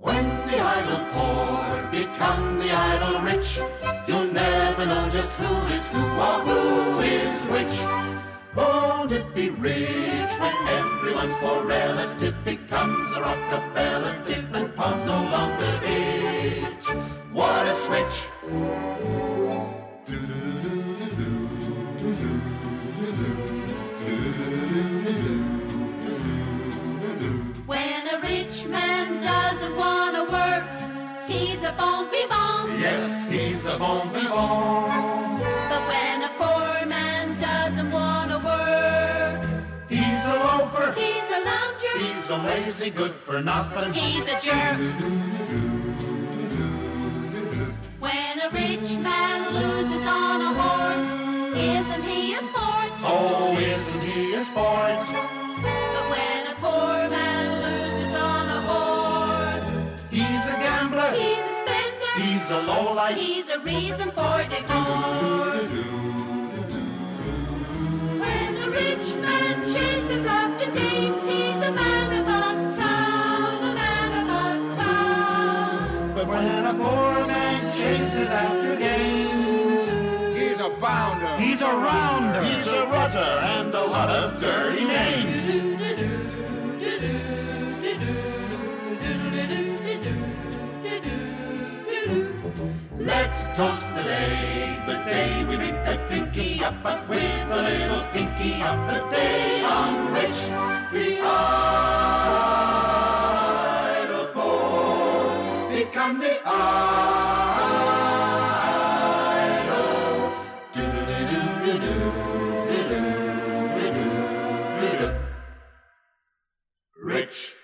When the idle poor become the idle rich, you'll never know just who is who or who is which. Won't it be rich when everyone's poor relative becomes a Rockefeller and palms no longer itch? What a switch! A bon vivant. Yes, he's a bon vivant. But when a poor man doesn't want to work, He's a loafer. he's a lounger. He's a lazy good for nothing. He's a jerk. When a rich man loses on a horse, isn't he a sport? Oh, isn't he a sport? But when a poor man loses on a horse, He's a gambler. he's a spender. He's a lowlife. He's a reason for divorce. When a rich man chases after dames, he's a man about town, a man about town. But when a poor man chases after gains, He's a bounder. He's a rounder. he's a rutter and a lot of dirty names. Let's toast the day, the day we drink that drinky up, but with a little pinky up, the day on which the idle poor become the idle. Rich.